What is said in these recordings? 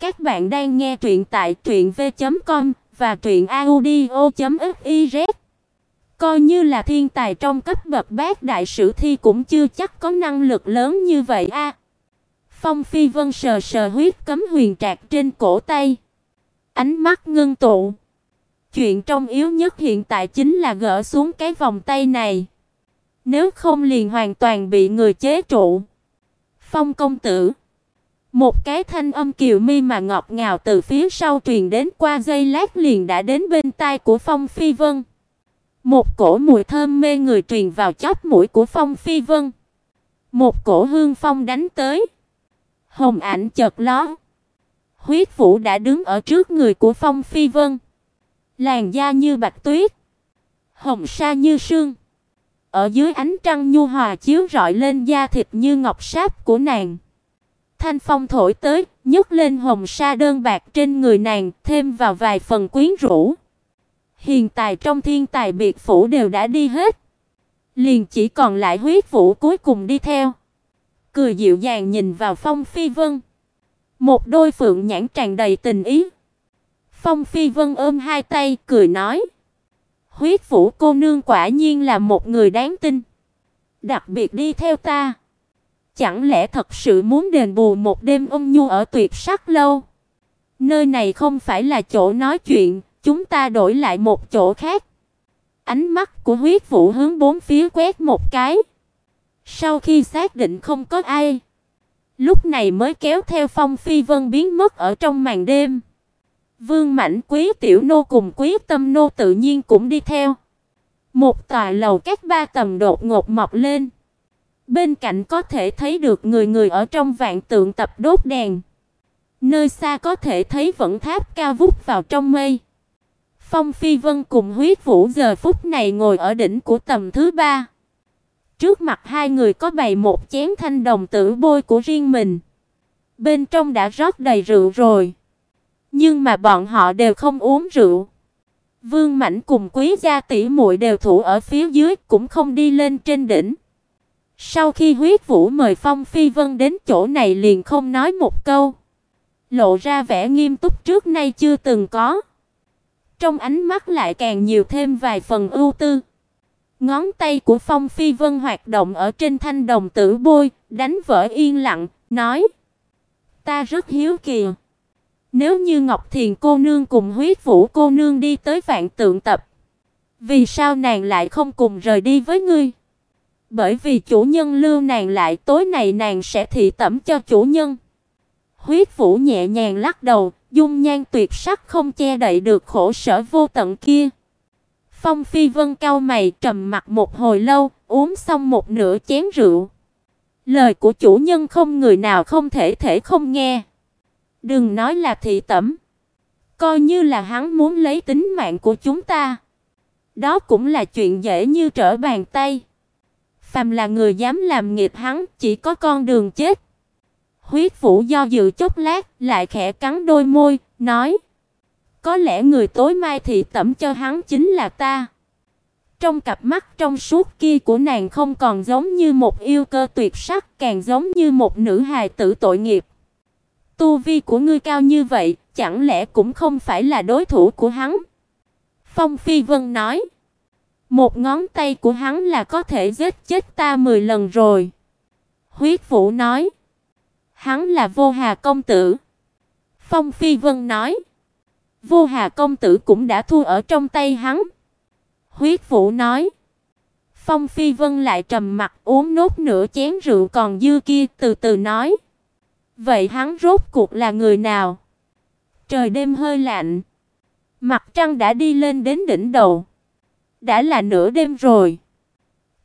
Các bạn đang nghe truyện tại truyệnv.com và truyệnaudio.fiz. Coi như là thiên tài trong cấp bậc bát đại sử thi cũng chưa chắc có năng lực lớn như vậy a. Phong Phi Vân sờ sờ huyết cấm huyền trạc trên cổ tay, ánh mắt ngưng tụ. Chuyện trong yếu nhất hiện tại chính là gỡ xuống cái vòng tay này. Nếu không liền hoàn toàn bị người chế trụ. Phong công tử một cái thanh âm kiều mi mà ngọt ngào từ phía sau truyền đến qua giây lát liền đã đến bên tai của Phong Phi Vân. Một cổ mùi thơm mê người truyền vào chóp mũi của Phong Phi Vân. Một cổ hương phong đánh tới. Hồng ảnh chợt lóe. Huyết Vũ đã đứng ở trước người của Phong Phi Vân. Làn da như bạch tuyết, hồng sa như sương. Ở dưới ánh trăng nhu hòa chiếu rọi lên da thịt như ngọc sáp của nàng. Thanh phong thổi tới, nhấc lên hồng sa đơn bạc trên người nàng, thêm vào vài phần quyến rũ. Hiền tài trong thiên tài biệt phủ đều đã đi hết, liền chỉ còn lại huyết vũ cuối cùng đi theo. Cười dịu dàng nhìn vào Phong Phi Vân, một đôi phượng nhãn tràn đầy tình ý. Phong Phi Vân ôm hai tay, cười nói: "Huyết Vũ cô nương quả nhiên là một người đáng tin, đặc biệt đi theo ta." Chẳng lẽ thật sự muốn đền bù một đêm ôm nhu ở Tuyệt Sắc lâu? Nơi này không phải là chỗ nói chuyện, chúng ta đổi lại một chỗ khác. Ánh mắt của Huyết Vũ hướng bốn phía quét một cái. Sau khi xác định không có ai, lúc này mới kéo theo Phong Phi Vân biến mất ở trong màn đêm. Vương Mãnh Quý tiểu nô cùng Quý Tâm nô tự nhiên cũng đi theo. Một tòa lầu các ba tầng đột ngột mọc lên. Bên cạnh có thể thấy được người người ở trong vạn tượng tập đốt đèn. Nơi xa có thể thấy vẫn tháp cao vút vào trong mây. Phong Phi Vân cùng Huyết Vũ giờ phút này ngồi ở đỉnh của tầm thứ ba. Trước mặt hai người có bày một chén thanh đồng tử bôi của riêng mình. Bên trong đã rót đầy rượu rồi. Nhưng mà bọn họ đều không uống rượu. Vương mạnh cùng Quý gia tỷ muội đều thủ ở phía dưới, cũng không đi lên trên đỉnh. Sau khi huyết vũ mời Phong Phi Vân đến chỗ này liền không nói một câu, lộ ra vẻ nghiêm túc trước nay chưa từng có. Trong ánh mắt lại càng nhiều thêm vài phần ưu tư. Ngón tay của Phong Phi Vân hoạt động ở trên thanh đồng tử bôi, đánh vỡ yên lặng, nói: "Ta rất hiếu kỳ, nếu như Ngọc Thiền cô nương cùng Huyết Vũ cô nương đi tới Vạn Tượng tập, vì sao nàng lại không cùng rời đi với ngươi?" Bởi vì chủ nhân lưu nàng lại, tối nay nàng sẽ thị tẩm cho chủ nhân. Huyết Vũ nhẹ nhàng lắc đầu, dung nhan tuyệt sắc không che đậy được khổ sở vô tận kia. Phong Phi Vân cau mày trầm mặt một hồi lâu, uống xong một nửa chén rượu. Lời của chủ nhân không người nào không thể thể không nghe. Đừng nói là thị tẩm, coi như là hắn muốn lấy tính mạng của chúng ta, đó cũng là chuyện dễ như trở bàn tay. Phàm là người dám làm nghịch hắn, chỉ có con đường chết. Huyết Vũ do dự chốc lát, lại khẽ cắn đôi môi, nói: "Có lẽ người tối mai thị tẩm cho hắn chính là ta." Trong cặp mắt trong suốt kia của nàng không còn giống như một yêu cơ tuyệt sắc, càng giống như một nữ hài tử tội nghiệp. Tu vi của ngươi cao như vậy, chẳng lẽ cũng không phải là đối thủ của hắn? Phong Phi Vân nói. Một ngón tay của hắn là có thể giết chết ta 10 lần rồi. Huyết Vũ nói. Hắn là Vô Hà công tử. Phong Phi Vân nói. Vô Hà công tử cũng đã thua ở trong tay hắn. Huyết Vũ nói. Phong Phi Vân lại trầm mặt uống nốt nửa chén rượu còn dư kia, từ từ nói: "Vậy hắn rốt cuộc là người nào?" Trời đêm hơi lạnh, mặt trăng đã đi lên đến đỉnh đầu. Đã là nửa đêm rồi.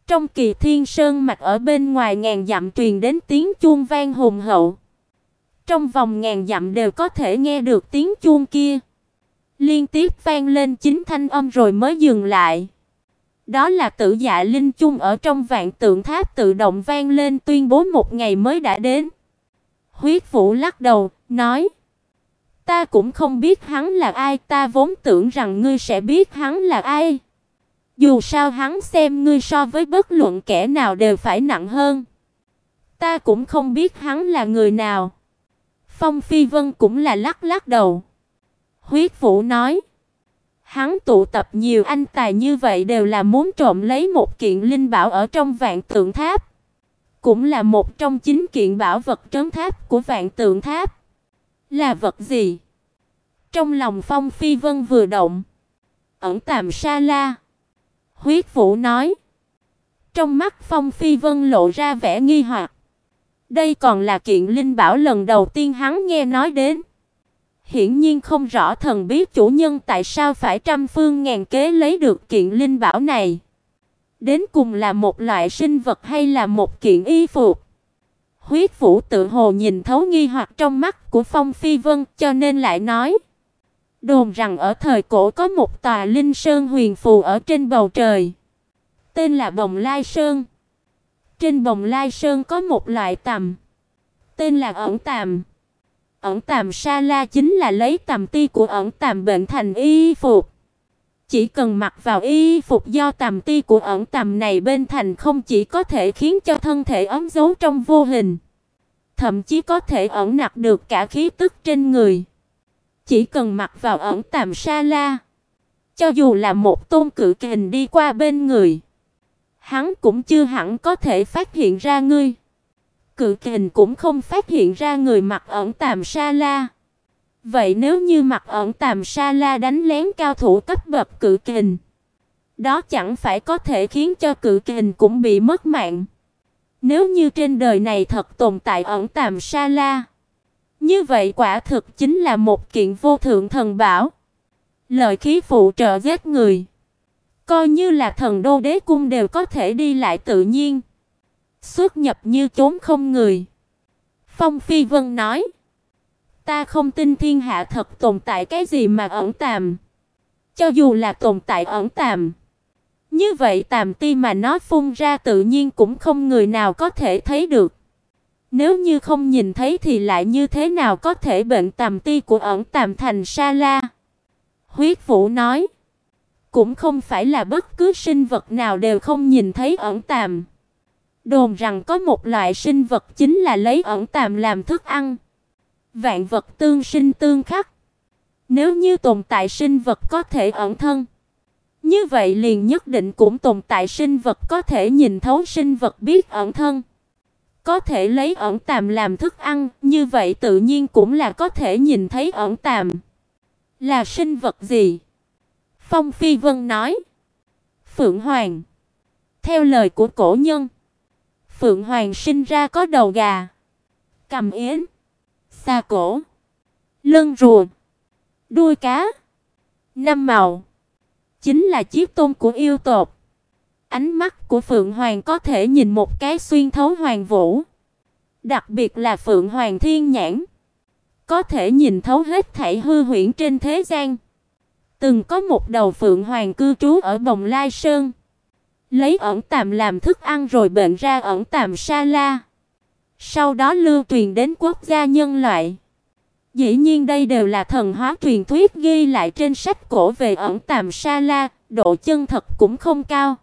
Trong kỳ thiên sơn mặt ở bên ngoài ngàn dặm truyền đến tiếng chuông vang hùng hậu. Trong vòng ngàn dặm đều có thể nghe được tiếng chuông kia. Liên tiếp vang lên chín thanh âm rồi mới dừng lại. Đó là tự Dạ Linh chung ở trong vạn tượng tháp tự động vang lên tuyên bố một ngày mới đã đến. Huyết Vũ lắc đầu, nói: "Ta cũng không biết hắn là ai, ta vốn tưởng rằng ngươi sẽ biết hắn là ai." Dù sao hắn xem ngươi so với bất luận kẻ nào đều phải nặng hơn. Ta cũng không biết hắn là người nào. Phong Phi Vân cũng là lắc lắc đầu. Huyết Vũ nói, hắn tụ tập nhiều anh tài như vậy đều là muốn trộm lấy một kiện linh bảo ở trong Vạn Tượng Tháp, cũng là một trong chín kiện bảo vật trấn tháp của Vạn Tượng Tháp. Là vật gì? Trong lòng Phong Phi Vân vừa động, ẩn tàm sa la. Huyết Vũ nói, trong mắt Phong Phi Vân lộ ra vẻ nghi hoặc. Đây còn là kiện linh bảo lần đầu tiên hắn nghe nói đến. Hiển nhiên không rõ thần biết chủ nhân tại sao phải trăm phương ngàn kế lấy được kiện linh bảo này. Đến cùng là một loại sinh vật hay là một kiện y phục? Huyết Vũ tự hồ nhìn thấu nghi hoặc trong mắt của Phong Phi Vân, cho nên lại nói: Đồn rằng ở thời cổ có một tòa linh sơn huyền phù ở trên bầu trời, tên là Bồng Lai Sơn. Trên Bồng Lai Sơn có một loại tằm, tên là ẩn tằm. Ẩn tằm sa la chính là lấy tằm ti của ẩn tằm bệnh thành y phục. Chỉ cần mặc vào y phục do tằm ti của ẩn tằm này bên thành không chỉ có thể khiến cho thân thể ấm giấu trong vô hình, thậm chí có thể ẩn nặc được cả khí tức trên người. Chỉ cần mặc vào ẩn tằm sa la, cho dù là một tôn cự kình đi qua bên người, hắn cũng chưa hẳn có thể phát hiện ra ngươi. Cự kình cũng không phát hiện ra người mặc ẩn tàm sa la. Vậy nếu như mặc ẩn tàm sa la đánh lén cao thủ cấp bậc cự kình, đó chẳng phải có thể khiến cho cự kình cũng bị mất mạng. Nếu như trên đời này thật tồn tại ẩn tàm sa la, như vậy quả thực chính là một kiện vô thượng thần bảo. Lợi khí phụ trợ giết người, coi như là thần đô đế cung đều có thể đi lại tự nhiên. Xuất nhập như trốn không người. Phong Phi Vân nói: Ta không tin thiên hạ thật tồn tại cái gì mà ẩn tàm. Cho dù là tồn tại ẩn tàm, như vậy tàm ti mà nó phun ra tự nhiên cũng không người nào có thể thấy được. Nếu như không nhìn thấy thì lại như thế nào có thể bệnh tầm ti của ẩn tạm thành sa la? Huyết Vũ nói, cũng không phải là bất cứ sinh vật nào đều không nhìn thấy ẩn tạm. Đồn rằng có một loại sinh vật chính là lấy ẩn tạm làm thức ăn. Vạn vật tương sinh tương khắc. Nếu như tồn tại sinh vật có thể ẩn thân, như vậy liền nhất định cũng tồn tại sinh vật có thể nhìn thấu sinh vật biết ẩn thân. Có thể lấy ẩn tàm làm thức ăn, như vậy tự nhiên cũng là có thể nhìn thấy ẩn tàm. Là sinh vật gì? Phong Phi Vân nói. Phượng Hoàng. Theo lời của cổ nhân, Phượng Hoàng sinh ra có đầu gà, cầm yến, xa cổ, lưng rùa, đuôi cá, năm màu, chính là chiếc tôn của yêu tộc. Ánh mắt của Phượng Hoàng có thể nhìn một cái xuyên thấu hoàng vũ, đặc biệt là Phượng Hoàng Thiên Nhãn, có thể nhìn thấu hết thảy hư huyễn trên thế gian. Từng có một đầu Phượng Hoàng cư trú ở Bồng Lai Sơn lấy ẩn tạm làm thức ăn rồi bệnh ra ẩn tạm sa la. Sau đó lưu truyền đến quốc gia nhân loại. Dĩ nhiên đây đều là thần hóa truyền thuyết ghi lại trên sách cổ về ẩn tàm sa la, độ chân thật cũng không cao.